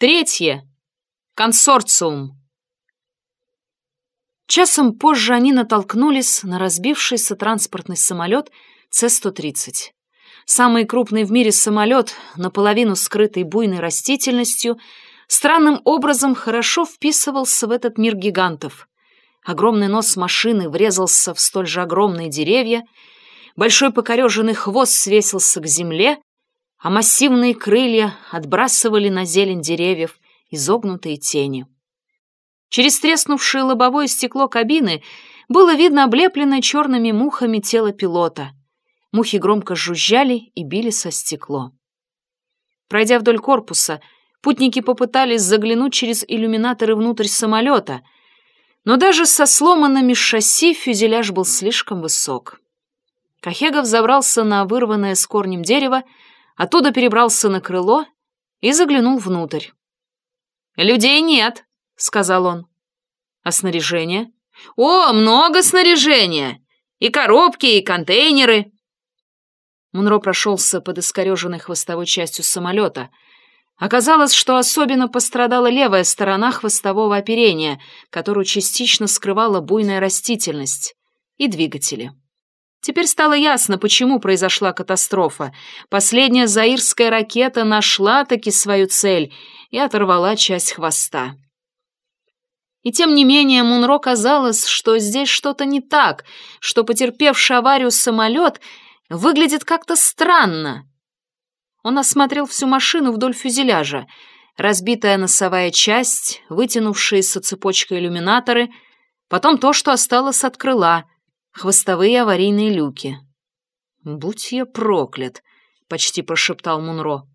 Третье. Консорциум. Часом позже они натолкнулись на разбившийся транспортный самолет С-130. Самый крупный в мире самолет, наполовину скрытый буйной растительностью, странным образом хорошо вписывался в этот мир гигантов. Огромный нос машины врезался в столь же огромные деревья, большой покореженный хвост свесился к земле, а массивные крылья отбрасывали на зелень деревьев изогнутые тени. Через треснувшее лобовое стекло кабины было видно облепленное черными мухами тело пилота — Мухи громко жужжали и били со стекло. Пройдя вдоль корпуса, путники попытались заглянуть через иллюминаторы внутрь самолета, но даже со сломанными шасси фюзеляж был слишком высок. Кахегов забрался на вырванное с корнем дерево, оттуда перебрался на крыло и заглянул внутрь. «Людей нет», — сказал он. «А снаряжение?» «О, много снаряжения! И коробки, и контейнеры. Мунро прошелся под искореженной хвостовой частью самолета. Оказалось, что особенно пострадала левая сторона хвостового оперения, которую частично скрывала буйная растительность, и двигатели. Теперь стало ясно, почему произошла катастрофа. Последняя заирская ракета нашла таки свою цель и оторвала часть хвоста. И тем не менее Мунро казалось, что здесь что-то не так, что потерпевший аварию самолет — Выглядит как-то странно. Он осмотрел всю машину вдоль фюзеляжа. Разбитая носовая часть, вытянувшиеся цепочкой иллюминаторы, потом то, что осталось от крыла, хвостовые аварийные люки. «Будь я проклят!» — почти прошептал Мунро.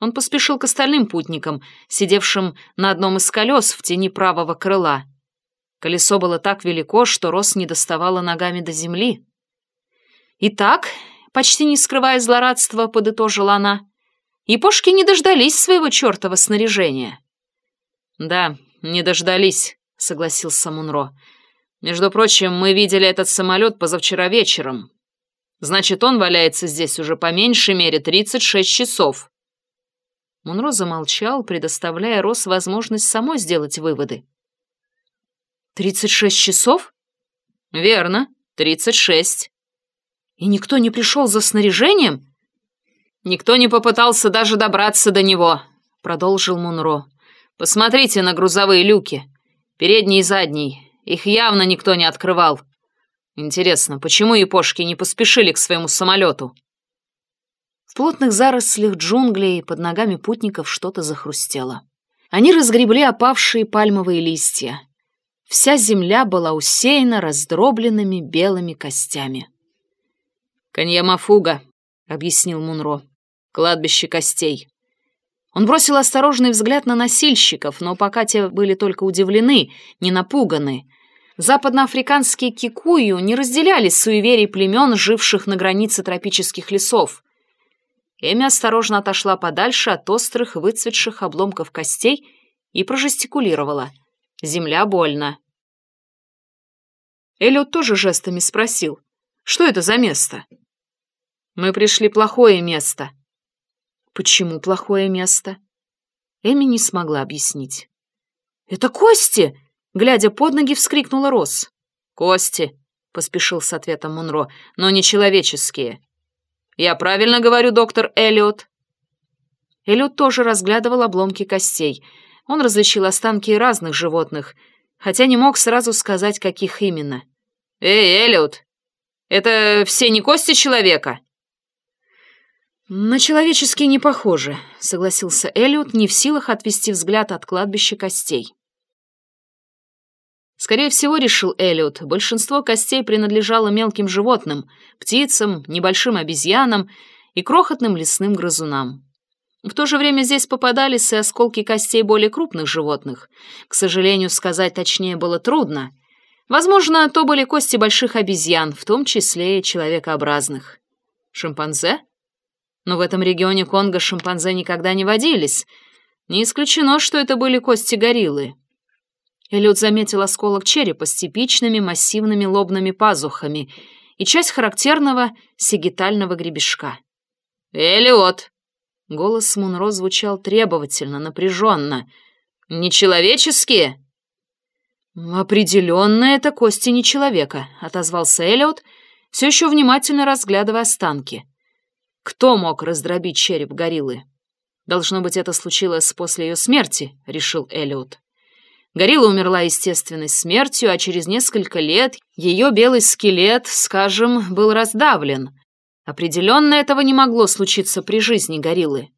Он поспешил к остальным путникам, сидевшим на одном из колес в тени правого крыла. Колесо было так велико, что Рос не доставало ногами до земли. «Итак», — почти не скрывая злорадства, подытожила она, «япошки не дождались своего чертова снаряжения». «Да, не дождались», — согласился Мунро. «Между прочим, мы видели этот самолет позавчера вечером. Значит, он валяется здесь уже по меньшей мере 36 часов». Мунро замолчал, предоставляя Рос возможность самой сделать выводы. «Тридцать шесть часов?» «Верно, тридцать шесть. И никто не пришел за снаряжением? Никто не попытался даже добраться до него, продолжил Мунро. Посмотрите на грузовые люки. Передний и задний. Их явно никто не открывал. Интересно, почему япошки не поспешили к своему самолету? В плотных зарослях джунглей под ногами путников что-то захрустело. Они разгребли опавшие пальмовые листья. Вся земля была усеяна раздробленными белыми костями. «Каньямафуга», — объяснил Мунро. «Кладбище костей». Он бросил осторожный взгляд на носильщиков, но пока те были только удивлены, не напуганы. Западноафриканские кикую не разделяли суеверий племен, живших на границе тропических лесов. Эми осторожно отошла подальше от острых, выцветших обломков костей и прожестикулировала. «Земля больно». Эллиот тоже жестами спросил, что это за место? Мы пришли плохое место. Почему плохое место? Эми не смогла объяснить. Это кости! Глядя под ноги, вскрикнула Росс. Кости, поспешил с ответом Мунро, но не человеческие. Я правильно говорю, доктор Эллиот? Эллиот тоже разглядывал обломки костей. Он различил останки разных животных, хотя не мог сразу сказать, каких именно. «Эй, Эллиот, это все не кости человека?» «На человеческие не похоже», — согласился Элliot, не в силах отвести взгляд от кладбища костей. Скорее всего, решил Эллиот, большинство костей принадлежало мелким животным, птицам, небольшим обезьянам и крохотным лесным грызунам. В то же время здесь попадались и осколки костей более крупных животных. К сожалению, сказать точнее было трудно. Возможно, то были кости больших обезьян, в том числе и человекообразных. Шимпанзе? Но в этом регионе Конго шимпанзе никогда не водились. Не исключено, что это были кости гориллы. Эллиот заметил осколок черепа с типичными массивными лобными пазухами и часть характерного сигитального гребешка. «Эллиот!» Голос Мунро звучал требовательно, напряженно. «Нечеловеческие?» «Определенно это кости не человека», — отозвался Эллиот, все еще внимательно разглядывая останки. «Кто мог раздробить череп гориллы?» «Должно быть, это случилось после ее смерти», — решил Эллиот. Горилла умерла естественной смертью, а через несколько лет ее белый скелет, скажем, был раздавлен. Определенно этого не могло случиться при жизни гориллы.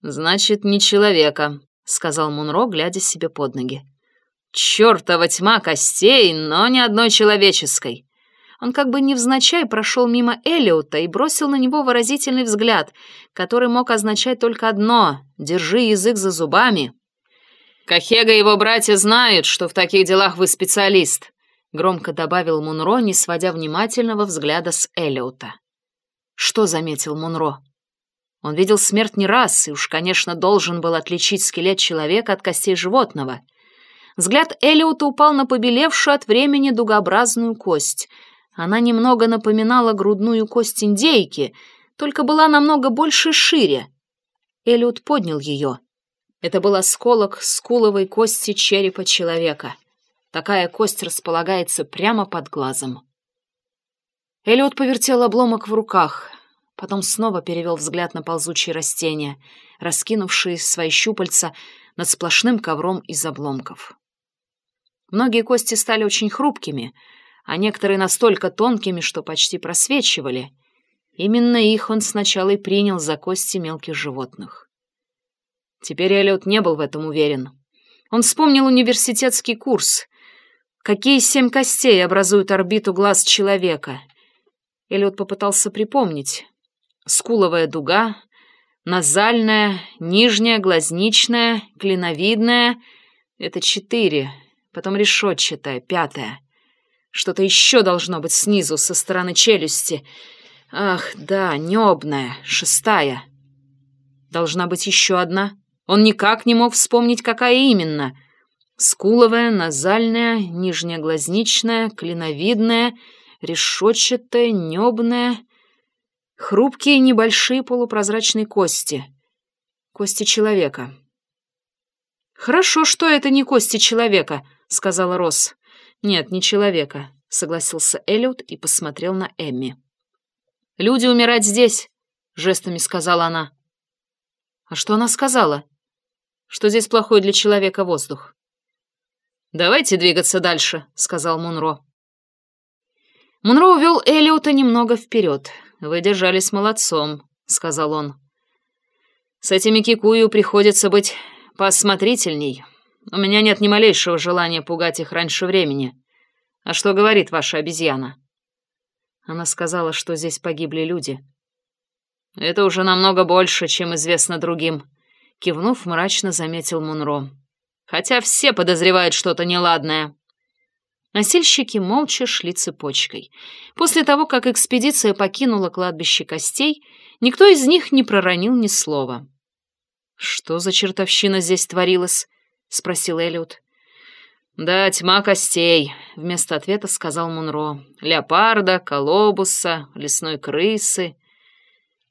«Значит, не человека», — сказал Мунро, глядя себе под ноги. «Чёртова тьма костей, но ни одной человеческой». Он как бы невзначай прошел мимо Элиота и бросил на него выразительный взгляд, который мог означать только одно — «держи язык за зубами». «Кахега и его братья знают, что в таких делах вы специалист», — громко добавил Мунро, не сводя внимательного взгляда с Эллиота. Что заметил Мунро? Он видел смерть не раз и уж, конечно, должен был отличить скелет человека от костей животного. Взгляд Эллиота упал на побелевшую от времени дугообразную кость. Она немного напоминала грудную кость индейки, только была намного больше и шире. Эллиот поднял ее — это был осколок скуловой кости черепа человека. Такая кость располагается прямо под глазом. Эллиот повертел обломок в руках, потом снова перевел взгляд на ползучие растения, раскинувшие свои щупальца над сплошным ковром из обломков. Многие кости стали очень хрупкими, а некоторые настолько тонкими, что почти просвечивали. Именно их он сначала и принял за кости мелких животных. Теперь Эллиот не был в этом уверен. Он вспомнил университетский курс. Какие семь костей образуют орбиту глаз человека? Эллиот попытался припомнить. Скуловая дуга, назальная, нижняя, глазничная, клиновидная — это четыре, потом решетчатая, пятая. Что-то еще должно быть снизу, со стороны челюсти. Ах, да, небная, шестая. Должна быть еще одна — он никак не мог вспомнить, какая именно. Скуловая, назальная, нижнеглазничная, клиновидная, решетчатая, небная. Хрупкие небольшие полупрозрачные кости. Кости человека. «Хорошо, что это не кости человека», — сказала Росс. «Нет, не человека», — согласился Эллиот и посмотрел на Эмми. «Люди умирать здесь», — жестами сказала она. «А что она сказала?» что здесь плохой для человека воздух. «Давайте двигаться дальше», — сказал Мунро. Мунро увел Элиота немного вперед. «Вы держались молодцом», — сказал он. «С этими кикую приходится быть поосмотрительней. У меня нет ни малейшего желания пугать их раньше времени. А что говорит ваша обезьяна?» Она сказала, что здесь погибли люди. «Это уже намного больше, чем известно другим», Кивнув, мрачно заметил Мунро. «Хотя все подозревают что-то неладное». Носильщики молча шли цепочкой. После того, как экспедиция покинула кладбище костей, никто из них не проронил ни слова. «Что за чертовщина здесь творилась?» — спросил Эллиот. «Да, тьма костей», — вместо ответа сказал Мунро. «Леопарда, колобуса, лесной крысы.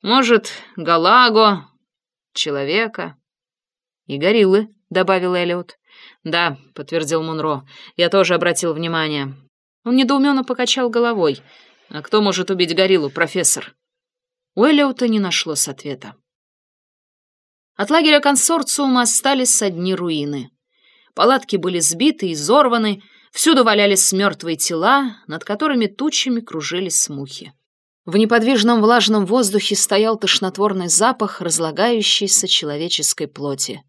Может, галаго, человека». «И гориллы», — добавил Эллиот. «Да», — подтвердил Мунро, — «я тоже обратил внимание». Он недоуменно покачал головой. «А кто может убить гориллу, профессор?» У Эллиота не нашлось ответа. От лагеря консорциума остались одни руины. Палатки были сбиты и изорваны, всюду валялись мертвые тела, над которыми тучами кружились мухи. В неподвижном влажном воздухе стоял тошнотворный запах разлагающейся человеческой плоти.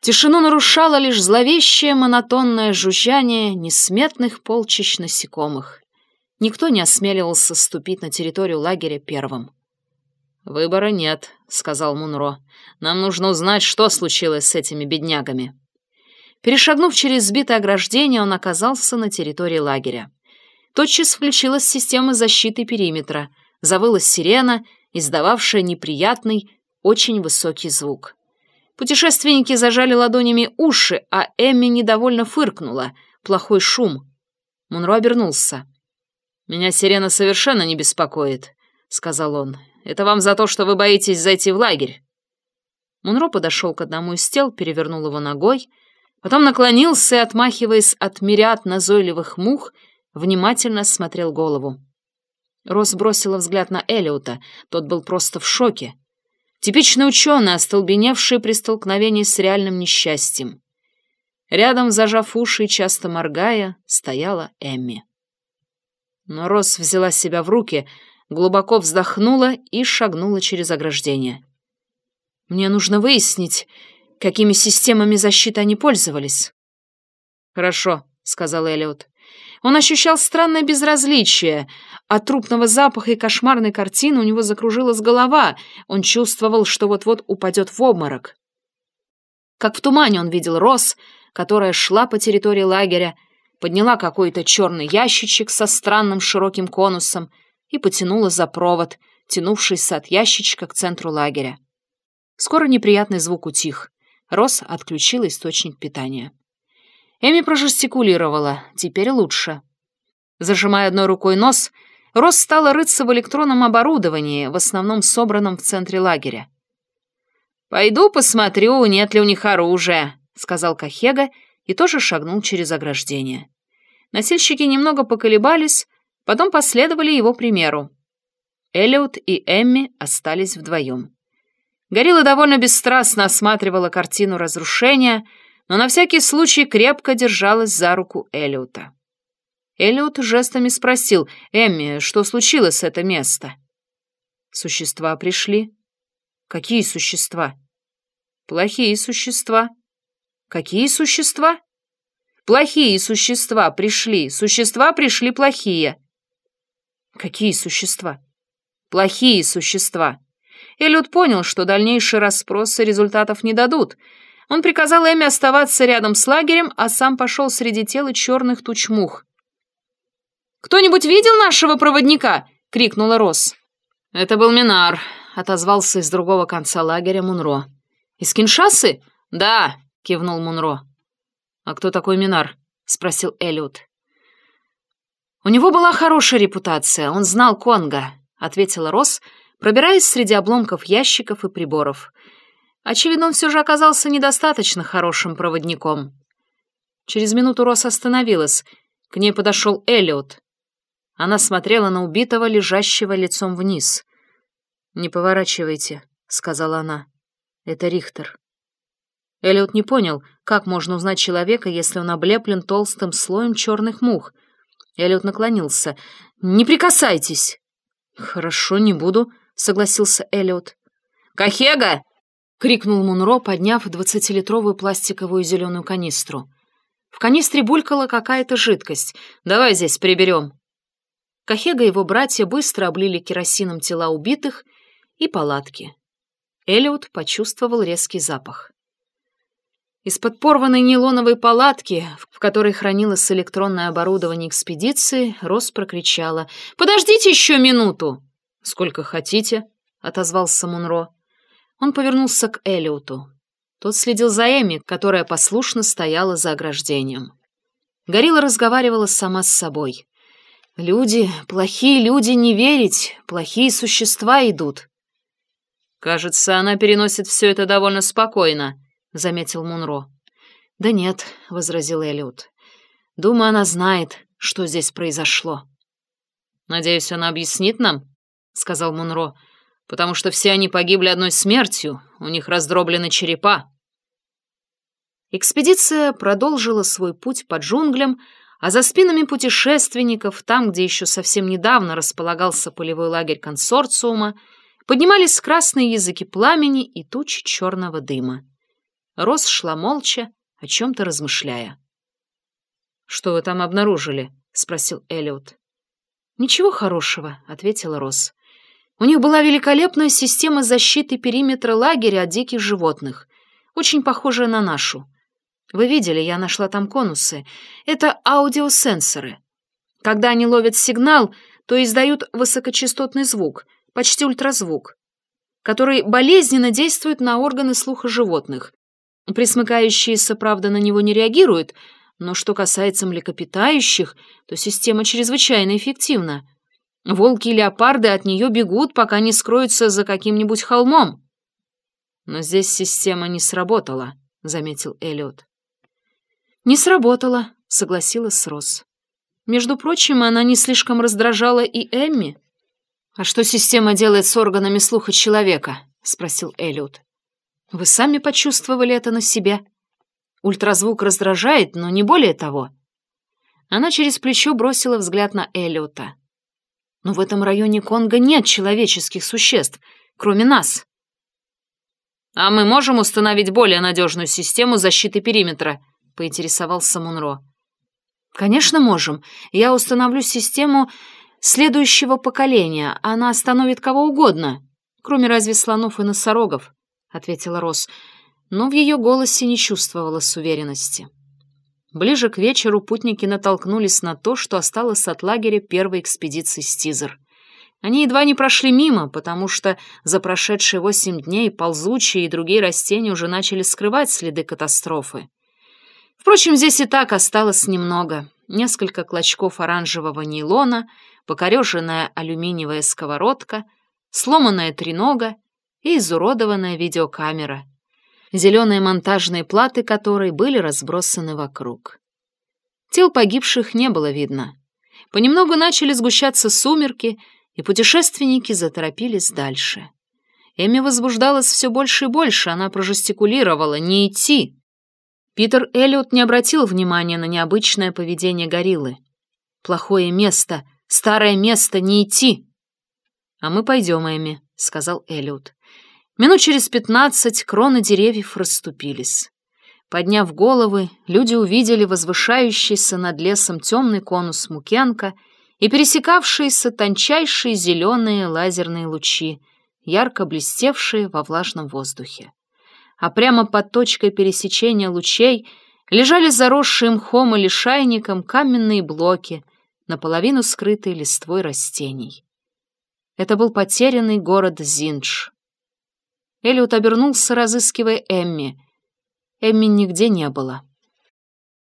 Тишину нарушало лишь зловещее монотонное жужжание несметных полчищ насекомых. Никто не осмеливался ступить на территорию лагеря первым. «Выбора нет», — сказал Мунро. «Нам нужно узнать, что случилось с этими беднягами». Перешагнув через сбитое ограждение, он оказался на территории лагеря. Тотчас включилась система защиты периметра, завыла сирена, издававшая неприятный, очень высокий звук. Путешественники зажали ладонями уши, а Эмми недовольно фыркнула. Плохой шум. Мунро обернулся. «Меня сирена совершенно не беспокоит», — сказал он. «Это вам за то, что вы боитесь зайти в лагерь. Мунро подошел к одному из тел, перевернул его ногой, потом наклонился и, отмахиваясь от мириад назойливых мух, внимательно смотрел голову. Рос бросила взгляд на Элиота, тот был просто в шоке. Типичный ученый, остолбеневший при столкновении с реальным несчастьем. Рядом, зажав уши и часто моргая, стояла Эмми. Но Рос взяла себя в руки, глубоко вздохнула и шагнула через ограждение. «Мне нужно выяснить, какими системами защиты они пользовались». «Хорошо», — сказал Эллиот. Он ощущал странное безразличие. От трупного запаха и кошмарной картины у него закружилась голова. Он чувствовал, что вот-вот упадет в обморок. Как в тумане он видел Рос, которая шла по территории лагеря, подняла какой-то черный ящичек со странным широким конусом и потянула за провод, тянувшийся от ящичка к центру лагеря. Скоро неприятный звук утих. Рос отключила источник питания. Эми прожестикулировала. Теперь лучше. Зажимая одной рукой нос, Рос стала рыться в электронном оборудовании, в основном собранном в центре лагеря. «Пойду посмотрю, нет ли у них оружия», — сказал Кахега и тоже шагнул через ограждение. Носильщики немного поколебались, потом последовали его примеру. Эллиот и Эмми остались вдвоем. Горилла довольно бесстрастно осматривала картину разрушения — но на всякий случай крепко держалась за руку Эллиота. Эллиот жестами спросил, «Эмми, что случилось с это место?» «Существа пришли». «Какие существа?» «Плохие существа». «Какие существа?» «Плохие существа пришли. Существа пришли плохие». «Какие существа?» «Плохие существа». Эллиот понял, что дальнейшие расспросы результатов не дадут, он приказал Эми оставаться рядом с лагерем, а сам пошел среди тела черных туч мух. «Кто-нибудь видел нашего проводника?» — крикнула Росс. «Это был Минар», — отозвался из другого конца лагеря Мунро. «Из Киншасы?» «Да», — кивнул Мунро. «А кто такой Минар?» — спросил Эллиот. «У него была хорошая репутация, он знал Конга», — ответила Росс, пробираясь среди обломков ящиков и приборов. Очевидно, он все же оказался недостаточно хорошим проводником. Через минуту Росс остановилась. К ней подошел Эллиот. Она смотрела на убитого, лежащего лицом вниз. «Не поворачивайте», — сказала она. «Это Рихтер». Эллиот не понял, как можно узнать человека, если он облеплен толстым слоем черных мух. Эллиот наклонился. «Не прикасайтесь!» «Хорошо, не буду», — согласился Эллиот. «Кахега!» — крикнул Мунро, подняв двадцатилитровую пластиковую зеленую канистру. В канистре булькала какая-то жидкость. «Давай здесь приберем». Кахега и его братья быстро облили керосином тела убитых и палатки. Элиот почувствовал резкий запах. Из-под порванной нейлоновой палатки, в которой хранилось электронное оборудование экспедиции, Рос прокричала «Подождите еще минуту!» «Сколько хотите», — отозвался Мунро. Он повернулся к Элиоту. Тот следил за Эми, которая послушно стояла за ограждением. Горилла разговаривала сама с собой. «Люди, плохие люди, не верить, плохие существа идут». «Кажется, она переносит все это довольно спокойно», — заметил Мунро. «Да нет», — возразил Элиот. «Думаю, она знает, что здесь произошло». «Надеюсь, она объяснит нам?» — сказал Мунро потому что все они погибли одной смертью, у них раздроблены черепа. Экспедиция продолжила свой путь по джунглям, а за спинами путешественников, там, где еще совсем недавно располагался полевой лагерь консорциума, поднимались красные языки пламени и тучи черного дыма. Рос шла молча, о чем-то размышляя. «Что вы там обнаружили?» — спросил Эллиот. «Ничего хорошего», — ответила Рос. У них была великолепная система защиты периметра лагеря от диких животных, очень похожая на нашу. Вы видели, я нашла там конусы. Это аудиосенсоры. Когда они ловят сигнал, то издают высокочастотный звук, почти ультразвук, который болезненно действует на органы слуха животных. Присмыкающиеся, правда, на него не реагируют, но что касается млекопитающих, то система чрезвычайно эффективна. Волки и леопарды от нее бегут, пока не скроются за каким-нибудь холмом. «Но здесь система не сработала», — заметил Эллиот. «Не сработала», — согласилась Росс. «Между прочим, она не слишком раздражала и Эмми». «А что система делает с органами слуха человека?» — спросил Эллиот. «Вы сами почувствовали это на себе. Ультразвук раздражает, но не более того». Она через плечо бросила взгляд на Эллиота. «Но в этом районе Конго нет человеческих существ, кроме нас». «А мы можем установить более надежную систему защиты периметра?» — поинтересовался Мунро. «Конечно, можем. Я установлю систему следующего поколения. Она остановит кого угодно, кроме разве слонов и носорогов», — ответила Рос, но в ее голосе не чувствовалась уверенности. Ближе к вечеру путники натолкнулись на то, что осталось от лагеря первой экспедиции Стизер. Они едва не прошли мимо, потому что за прошедшие восемь дней ползучие и другие растения уже начали скрывать следы катастрофы. Впрочем, здесь и так осталось немного. Несколько клочков оранжевого нейлона, покореженная алюминиевая сковородка, сломанная тренога и изуродованная видеокамера, зеленые монтажные платы которой были разбросаны вокруг. Тел погибших не было видно. Понемногу начали сгущаться сумерки — и путешественники заторопились дальше. Эми возбуждалась все больше и больше, она прожестикулировала «не идти». Питер Эллиот не обратил внимания на необычное поведение гориллы. «Плохое место, старое место, не идти!» «А мы пойдем, Эми», — сказал Эллиот. Минут через пятнадцать кроны деревьев расступились. Подняв головы, люди увидели возвышающийся над лесом темный конус Мукенка — и пересекавшиеся тончайшие зеленые лазерные лучи, ярко блестевшие во влажном воздухе. А прямо под точкой пересечения лучей лежали заросшие мхом или шайником каменные блоки, наполовину скрытые листвой растений. Это был потерянный город Зиндж. Элliот обернулся, разыскивая Эмми. Эмми нигде не было.